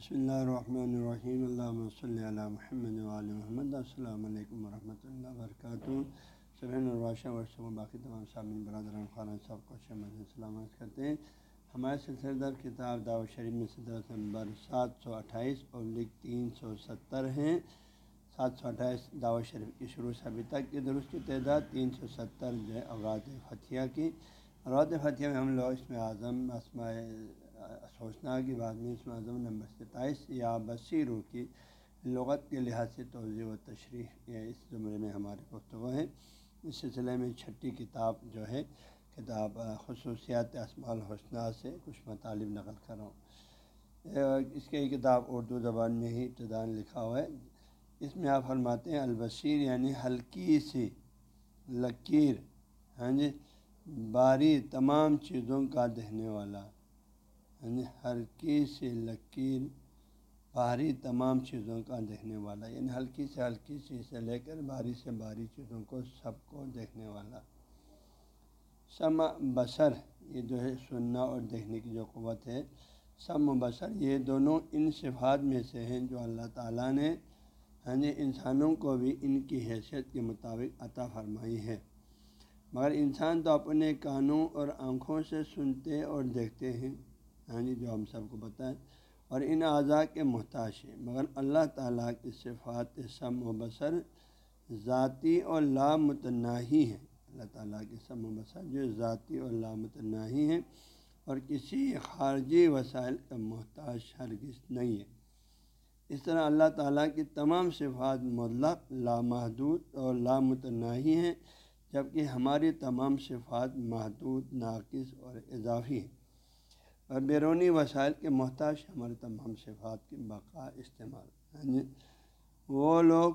بسم اللہ الرحمن الرحیم اللہ صلی علی محمد علیہ محمد السلام علیکم ورحمۃ اللہ وبرکاتہ سبحین الراشہ ورثہ و باقی تمام سامعین برادران خانہ صاحب کو شمد سلامت کرتے ہیں ہمارے سلسلہ در کتاب دعوت شریف میں صدر نمبر سات سو اٹھائیس پبلک تین سو ستر ہیں سات سو اٹھائیس دعوت شریف کی شروع سے ابھی تک کی درست کی تعداد تین سو ستر جو ہے اوراد فتھیہ کی اوراد فتھیہ میں ہم لوگ اس میں اعظم اسماء سوچنا کی بات میں اس میں نمبر ستائیس، یا بصیروں کی لغت کے لحاظ سے توضیع و تشریح، یہ اس زمرے میں ہمارے گفتگو ہیں اس سلسلے میں چھٹی کتاب جو ہے، کتاب خصوصیات اسماع الحسنہ سے کچھ مطالب نقل کروں اس کے کتاب اردو زبان میں ہی ابتدان لکھا ہوا ہے۔ اس میں آپ فرماتے ہیں البشیر یعنی ہلکی سی، لکیر ہاں جی باری تمام چیزوں کا دہنے والا۔ یعنی ہلکی سی لکیر بھاری تمام چیزوں کا دیکھنے والا یعنی ہلکی سے ہلکی چیز سے لے کر بھاری سے بھاری چیزوں کو سب کو دیکھنے والا۔ سم بصر، یہ جو ہے سننا اور دیکھنے کی جو قوت ہے۔ سم بصر، یہ دونوں ان صفات میں سے ہیں جو اللہ تعالیٰ نے ہاں جی انسانوں کو بھی ان کی حیثیت کے مطابق عطا فرمائی ہے۔ مگر انسان تو اپنے کانوں اور آنکھوں سے سنتے اور دیکھتے ہیں۔ ہاں جی جو ہم سب کو بتائیں، اور ان اعضاء کے محتاج ہیں۔ مگر اللہ تعالیٰ کی صفات سم و بصر ذاتی اور لامتناہی ہیں۔ اللہ تعالیٰ کے سم و بصر جو ذاتی اور لامتناہی ہیں، اور کسی خارجی وسائل کا محتاج ہرگز نہیں ہے۔ اس طرح اللہ تعالیٰ کی تمام صفات مطلق لامحدود اور لامتناہی ہیں، جبکہ ہماری تمام صفات محدود، ناقص اور اضافی ہیں۔ اور بیرونی وسائل کے محتاج ہمارے تمام صفات کی بقا استعمال یعنی وہ لوگ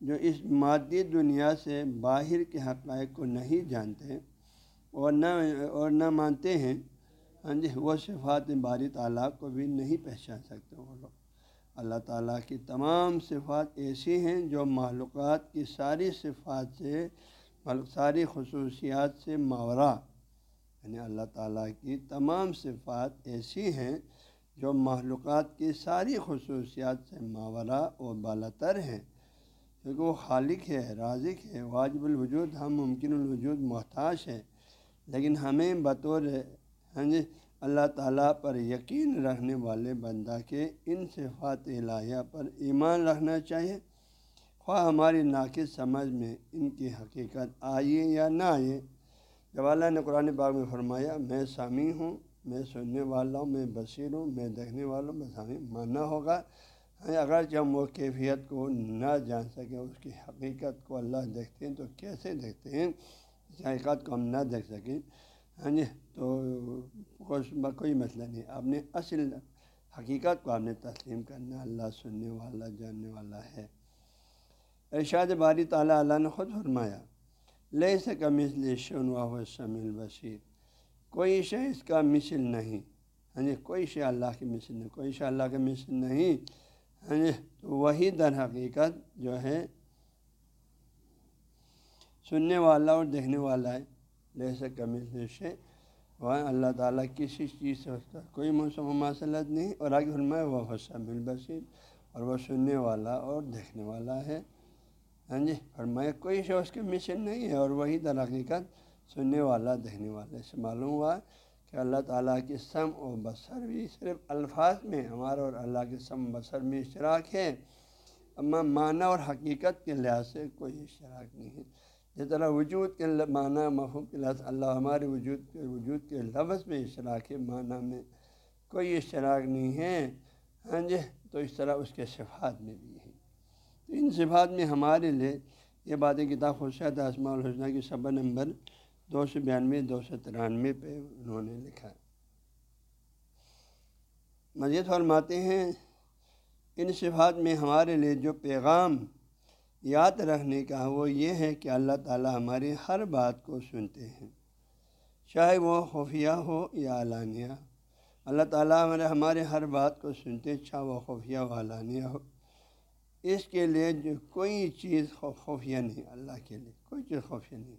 جو اس مادی دنیا سے باہر کے حقائق کو نہیں جانتے اور نہ اور نہ مانتے ہیں ہاں جی وہ صفات باری تعالیٰ کو بھی نہیں پہچان سکتے وہ لوگ۔ اللہ تعالیٰ کی تمام صفات ایسی ہیں جو معلومات کی ساری صفات سے ساری خصوصیات سے ماورہ یعنی اللہ تعالیٰ کی تمام صفات ایسی ہیں جو معلومات کی ساری خصوصیات سے ماورہ و بالاتر ہیں۔ کیونکہ وہ خالق ہے، رازق ہے، واجب الوجود، ہم ممکن الوجود محتاج ہے لیکن ہمیں بطور ہاں جی اللہ تعالیٰ پر یقین رکھنے والے بندہ کے ان صفات الہیہ پر ایمان رکھنا چاہیے۔ خواہ ہماری ناقص سمجھ میں ان کی حقیقت آئیے یا نہ آئے جب اللہ نے قرآن باغ میں فرمایا، میں سامی ہوں، میں سننے والا ہوں، میں بصیر ہوں، میں دیکھنے والا ہوں، میں سامی ماننا ہوگا۔ یعنی اگرچہ ہم وہ کیفیت کو نہ جان سکیں، اس کی حقیقت کو اللہ دیکھتے ہیں، تو کیسے دیکھتے ہیں؟ اس حقیقت کو ہم نہ دیکھ سکیں۔ ہاں جی تو کوئی مسئلہ نہیں۔ آپ نے اصل حقیقت کو آپ نے تسلیم کرنا اللہ سننے والا، جاننے والا ہے۔ ارشاد باری تعالیٰ اللہ نے خود فرمایا لے سے مثل شن و شمیل بشیر کوئی شے اس کا مثل نہیں ہاں جی کوئی شے اللہ کی مثل نہیں، کوئی شے اللہ کا مثل نہیں ہاں جی تو وہی در حقیقت جو ہے سننے والا اور دیکھنے والا ہے لے سے کا مثل شے۔ وہاں اللہ تعالیٰ کسی چیز سے اس کا کوئی موسم و مواصلت نہیں، اور آگے فرمائے وہ حسم البصیر، اور وہ سننے والا اور دیکھنے والا ہے۔ ہاں جی فرمایا کوئی شے کے مشن نہیں ہے، اور وہی در حقیقت سننے والا، دیکھنے والا۔ سے معلوم ہوا کہ اللہ تعالیٰ کی سم و بصر بھی صرف الفاظ میں، ہمارا اور اللہ کے سم بصر میں اشتراک ہے۔ اما معنی اور حقیقت کے لحاظ سے کوئی اشتراک نہیں ہے۔ جس طرح وجود کے معنی، مفہوم کے لحاظ اللہ ہمارے وجود کے وجود کے لفظ میں اشتراک ہے، معنی میں کوئی اشتراک نہیں ہے۔ ہاں جی تو اس طرح اس کے صفات میں بھی ہے۔ ان صفات میں ہمارے لیے یہ باتیں کتاب خصوصیات اسماع الحسنہ کی صبح نمبر دو سو بیانوے، دو سو ترانوے پہ انہوں نے لکھا۔ ہے مزید فرماتے ہیں، ان صفات میں ہمارے لیے جو پیغام یاد رکھنے کا وہ یہ ہے کہ اللہ تعالیٰ ہماری ہر بات کو سنتے ہیں۔ چاہے وہ خفیہ ہو یا علانیہ۔ اللہ تعالیٰ ہمارے ہمارے ہر بات کو سنتے چاہے وہ خفیہ و علانیہ ہو۔ اس کے لیے جو کوئی چیز خفیہ نہیں، اللہ کے لیے کوئی چیز خفیہ نہیں۔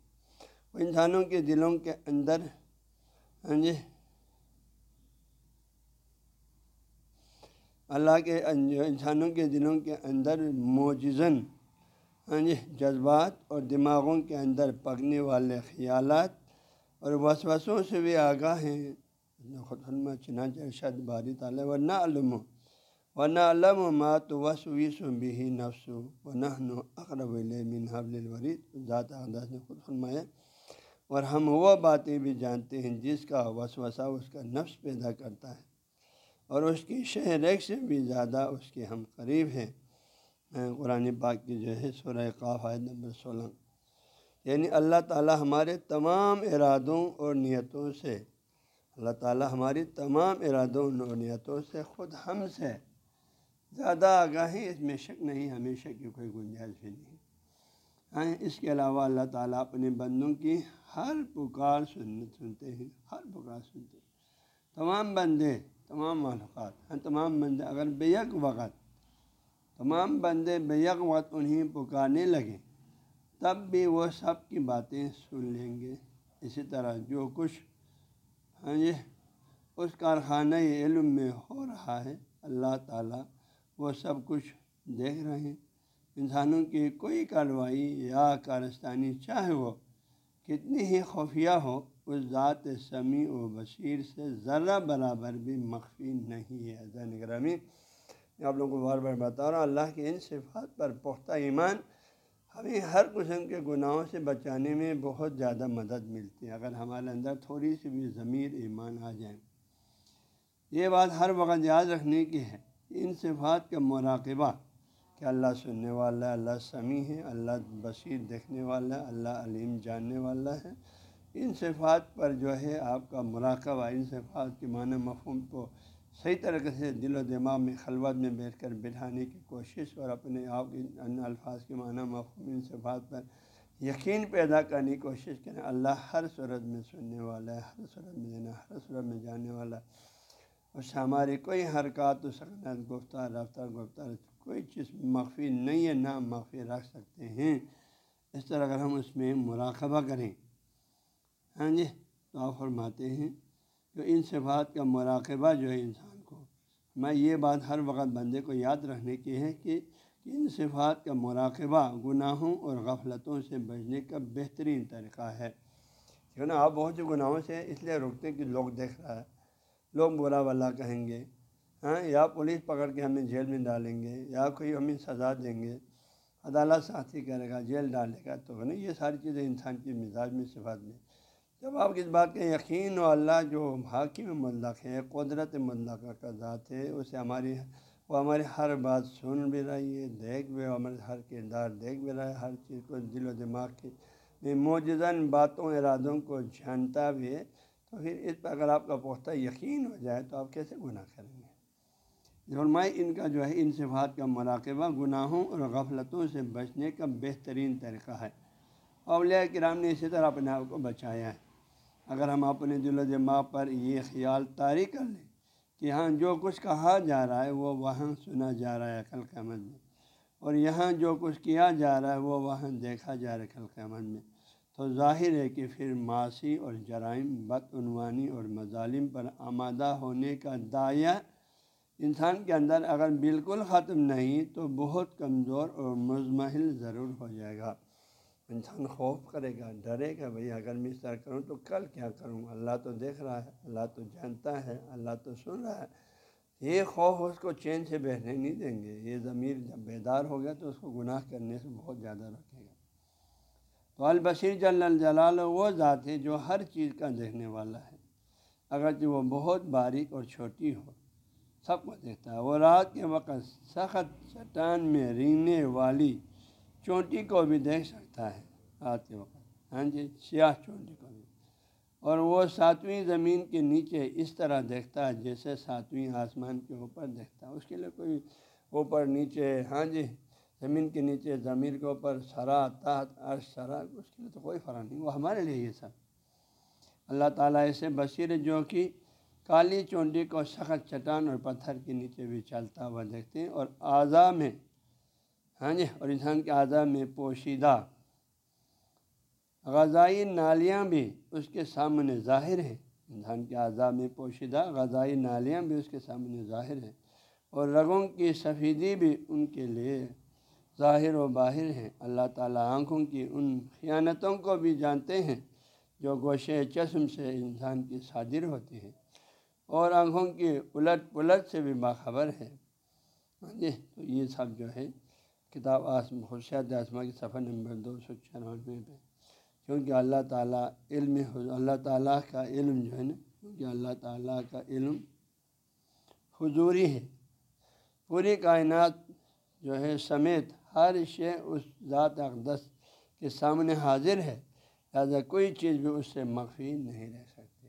وہ انسانوں کے دلوں کے اندر ہاں جی اللہ کے انسانوں کے دلوں کے اندر موجزن ہاں جی جذبات اور دماغوں کے اندر پکنے والے خیالات اور وسوسوں سے بھی آگاہ ہیں۔ خود چنانچہ ارشد باری تعالیٰ ورنہ علم ورنہ علم و مات وس ویس و بھی نفس و نہ اقرب من حبل الورید ذات اقداس نے خود فرمایا، اور ہم وہ باتیں بھی جانتے ہیں جس کا وسوسہ اس کا نفس پیدا کرتا ہے، اور اس کی شہر ایک سے بھی زیادہ اس کے ہم قریب ہیں۔ قرآن پاک کی جو ہے سورہ قاف آیت نمبر سولہ یعنی اللہ تعالیٰ ہمارے تمام ارادوں اور نیتوں سے، اللہ تعالیٰ ہماری تمام ارادوں اور نیتوں سے خود ہم سے زیادہ آگاہی اس میں شک نہیں، ہمیشہ کی کوئی گنجائش بھی نہیں۔ ہاں اس کے علاوہ اللہ تعالیٰ اپنے بندوں کی ہر پکار سن، سنتے ہیں، ہر پکار سنتے ہیں۔ تمام بندے، تمام معلومات ہاں تمام بندے، اگر بیک وقت، تمام بندے بیک وقت انہیں پکارنے لگے تب بھی وہ سب کی باتیں سن لیں گے۔ اسی طرح جو کچھ ہاں جی اس کارخانہ علم میں ہو رہا ہے، اللہ تعالیٰ وہ سب کچھ دیکھ رہے ہیں۔ انسانوں کی کوئی کارروائی یا کارستانی چاہے وہ کتنی ہی خفیہ ہو، اس ذات سمیع و بشیر سے ذرا برابر بھی مخفی نہیں ہے۔ زین گرامی آپ لوگوں کو بار بار بتا رہا ہوں اللہ کے ان صفات پر پختہ ایمان ہمیں ہر قسم کے گناہوں سے بچانے میں بہت زیادہ مدد ملتی ہے۔ اگر ہمارے اندر تھوڑی سی بھی ضمیر ایمان آ جائے، یہ بات ہر وقت یاد رکھنے کی ہے۔ ان صفات کا مراقبہ کہ اللہ سننے والا ہے، اللہ سمیع ہے، اللہ بصیر دیکھنے والا ہے، اللہ علیم جاننے والا ہے۔ ان صفات پر جو ہے آپ کا مراقبہ، ان صفات کے معنی مفہوم کو صحیح طریقے سے دل و دماغ میں، خلوت میں بیٹھ کر بٹھانے کی کوشش اور اپنے آپ ان الفاظ کے معنی مفہوم ان صفات پر یقین پیدا کرنے کی کوشش کریں۔ اللہ ہر صورت میں سننے والا ہے، ہر صورت میں دینا، ہر صورت میں جاننے والا ہے۔ اس سے ہماری کوئی حرکات و سکنت گفتار، رفتار، گفتار، کوئی چیز مخفی نہیں ہے، نہ مخفی رکھ سکتے ہیں۔ اس طرح اگر ہم اس میں مراقبہ کریں۔ ہاں جی تو آپ فرماتے ہیں کہ ان صفات کا مراقبہ جو ہے انسان کو، میں یہ بات ہر وقت بندے کو یاد رکھنے کی ہے کہ ان صفات کا مراقبہ گناہوں اور غفلتوں سے بچنے کا بہترین طریقہ ہے۔ کیوں نا، آپ بہت سے گناہوں سے اس لیے روکتے ہیں کہ لوگ دیکھ رہا ہے۔ لوگ برا والا کہیں گے ہاں یا پولیس پکڑ کے ہمیں جیل میں ڈالیں گے، یا کوئی ہمیں سزا دیں گے، عدالت ساتھی کرے گا، جیل ڈالے گا، تو نہیں، یہ ساری چیزیں انسان کی مزاج میں، صفات میں۔ جب آپ کس بات کے یقین و اللہ جو حاکم مطلق ہے، قدرت مطلق کا ذات ہے، اسے ہماری، وہ ہماری ہر بات سن بھی رہی ہے، دیکھ بھی ہمارے ہر کردار دیکھ بھی رہا ہے، ہر چیز کو دل و دماغ کی موجودن باتوں، ارادوں کو جانتا بھی ہے۔ تو پھر اس پر اگر آپ کا پختہ یقین ہو جائے تو آپ کیسے گناہ کریں گے؟ فرمائے ان کا جو ہے، ان صفات کا مراقبہ گناہوں اور غفلتوں سے بچنے کا بہترین طریقہ ہے۔ اولیاء کرام نے اسی طرح اپنے آپ کو بچایا ہے۔ اگر ہم اپنے دل و دماغ پر یہ خیال طاری کر لیں کہ ہاں جو کچھ کہا جا رہا ہے وہ وہاں سنا جا رہا ہے عقل قیامت میں، اور یہاں جو کچھ کیا جا رہا ہے وہ وہاں دیکھا جا رہا ہے عقل قیامت میں تو ظاہر ہے کہ پھر معاشی اور جرائم، بدعنوانی اور مظالم پر آمادہ ہونے کا دائیا انسان کے اندر اگر بالکل ختم نہیں تو بہت کمزور اور مزمحل ضرور ہو جائے گا۔ انسان خوف کرے گا، ڈرے گا بھائی اگر میں اس طرح کروں تو کل کیا کروں؟ اللہ تو دیکھ رہا ہے، اللہ تو جانتا ہے، اللہ تو سن رہا ہے۔ یہ خوف اس کو چین سے بہنے نہیں دیں گے۔ یہ ضمیر جب بیدار ہو گیا تو اس کو گناہ کرنے سے بہت زیادہ رکھے گا تو البشیر جل الجلال وہ ذات ہے جو ہر چیز کا دیکھنے والا ہے۔ اگرچہ وہ بہت باریک اور چھوٹی ہو، سب کو دیکھتا ہے۔ وہ رات کے وقت سخت چٹان میں رینگنے والی چونٹی کو بھی دیکھ سکتا ہے۔ رات کے وقت ہاں جی سیاہ چونٹی کو بھی۔ اور وہ ساتویں زمین کے نیچے اس طرح دیکھتا ہے جیسے ساتویں آسمان کے اوپر دیکھتا ہے۔ اس کے لیے کوئی اوپر نیچے ہاں جی زمین کے نیچے زمین کے اوپر، سرا، تحت، عرش، سرا، اس کے لیے تو کوئی فرق نہیں، وہ ہمارے لیے یہ سب۔ اللہ تعالیٰ ایسے بصیر جو کہ کالی چونٹی کو سخت چٹان اور پتھر کے نیچے بھی چلتا ہوا دیکھتے ہیں اور اعضا میں ہاں جی اور انسان کے اعضاء میں پوشیدہ غذائی نالیاں بھی اس کے سامنے ظاہر ہیں۔ انسان کے اعضاء میں پوشیدہ غذائی نالیاں بھی اس کے سامنے ظاہر ہیں اور رگوں کی سفیدی بھی ان کے لیے ظاہر و باہر ہے اللہ تعالیٰ آنکھوں کی ان خیانتوں کو بھی جانتے ہیں جو گوشے چشم سے انسان کی صادر ہوتی ہے اور آنکھوں کی الٹ پلٹ سے بھی باخبر ہے ہاں جی تو یہ سب جو ہے، کتاب آسم خرشیات آسما کی صفحہ نمبر دو سو چورانوے پہ۔ کیونکہ اللہ تعالیٰ علم، اللہ تعالیٰ کا علم جو ہے نا، کیونکہ اللہ تعالیٰ کا علم حضوری ہے۔ پوری کائنات جو ہے، سمیت ہر شے اس ذات اقدس کے سامنے حاضر ہے، لہٰذا کوئی چیز بھی اس سے مخفی نہیں رہ سکتی۔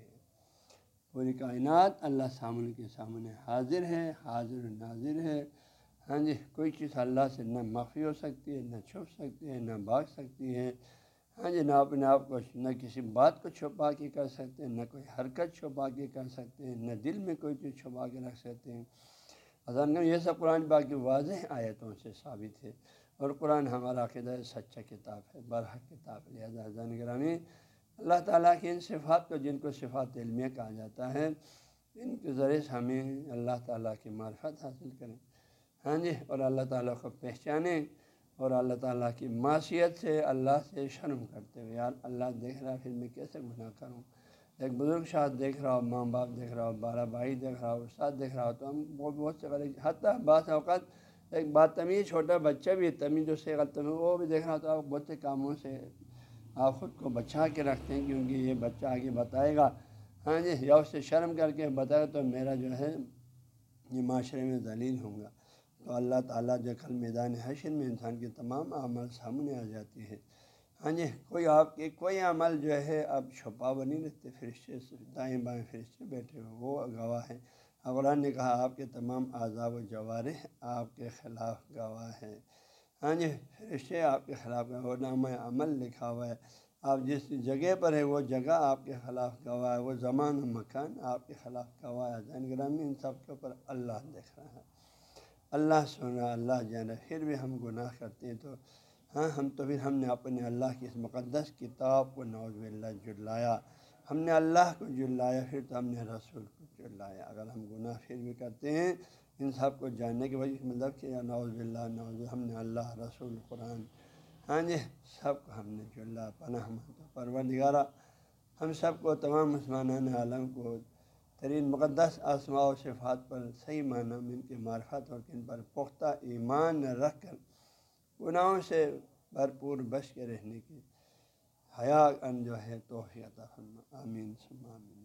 پوری کائنات اللہ سامنے کے سامنے حاضر ہے، حاضر ناظر ہے۔ ہاں جی کوئی چیز اللہ سے نہ مخفی ہو سکتی ہے، نہ چھپ سکتی ہے، نہ بھاگ سکتی ہے۔ ہاں جی نہ اپنے آپ کو، نہ کسی بات کو چھپا کے کر سکتے ہیں، نہ کوئی حرکت چھپا کے کر سکتے ہیں، نہ دل میں کوئی چیز چھپا کے رکھ سکتے ہیں۔ اذان یہ سب قرآن باقی واضح آیتوں سے ثابت ہے اور قرآن ہمارا عقیدہ سچا کتاب ہے، برحق کتاب ہے۔ لہٰذا حضان گرامی اللہ تعالیٰ کی ان صفات کو، جن کو صفات علمیہ کہا جاتا ہے، ان کے ذریعے سے ہمیں اللہ تعالیٰ کی معرفت حاصل کریں۔ ہاں جی اور اللہ تعالیٰ کو پہچانیں اور اللہ تعالیٰ کی معاشیت سے، اللہ سے شرم کرتے ہوئے، یار اللہ دیکھ رہا پھر میں کیسے گناہ کروں؟ ایک بزرگ شاید دیکھ رہا ہو ماں باپ دیکھ رہا ہو بارہ بھائی دیکھ رہا ہو استاد دیکھ رہا ہو تو ہم بہت بہت سے غلط حتیٰ بعض اوقات ایک بات تمیز چھوٹا بچہ بھی تمیز جو سے غلط وہ بھی دیکھ رہا تو آپ بہت سے کاموں سے آپ خود کو بچا کے رکھتے ہیں کیونکہ یہ بچہ آگے بتائے گا۔ ہاں جی یا اس سے شرم کر کے بتائے تو میرا جو ہے، یہ معاشرے میں ذلیل ہوں گا۔ تو اللہ تعالیٰ جو کل میدان حشر میں انسان کے تمام عمل سامنے آ جاتی ہے ہاں جی کوئی آپ کے، کوئی عمل جو ہے، اب چھپا بنی رہتے، فرشتے دائیں بائیں فرشتے بیٹھے ہوئے، وہ گواہ ہیں۔ قرآن نے کہا، آپ کے تمام عذاب و جوارح آپ کے خلاف گواہ ہے ہاں جی فرشتے آپ کے خلاف وہ نام عمل لکھا ہوا ہے۔ آپ جس جگہ پر ہے وہ جگہ آپ کے خلاف گواہ ہے، وہ زمان و مکان آپ کے خلاف گواہ ہے۔ جین گرامی ان سب کے اوپر اللہ دیکھ رہا ہے۔ اللہ سنا اللہ جانا پھر بھی ہم گناہ کرتے ہیں تو ہاں ہم تو پھر ہم نے اپنے اللہ کی اس مقدس کتاب کو نوز اللہ جلایا۔ ہم نے اللہ کو جلایا، پھر تو ہم نے رسول کو جلایا۔ اگر ہم گناہ پھر بھی کرتے ہیں، ان سب کو جاننے کی وجہ مطلب کہ نوز بلّہ نوز ہم نے اللہ، رسول، قرآن۔ ہاں جی سب کو ہم نے جلا، پناہ پرور ہم سب کو، تمام مسلمان عالم کو ترین مقدس آسما و صفات پر صحیح معنی میں ان کے معرفت اور ان پر پختہ ایمان رکھ کر گناہوں سے بھرپور بچ کے رہنے کی حیا ان جو ہے توحیع فرما آمین سم آمین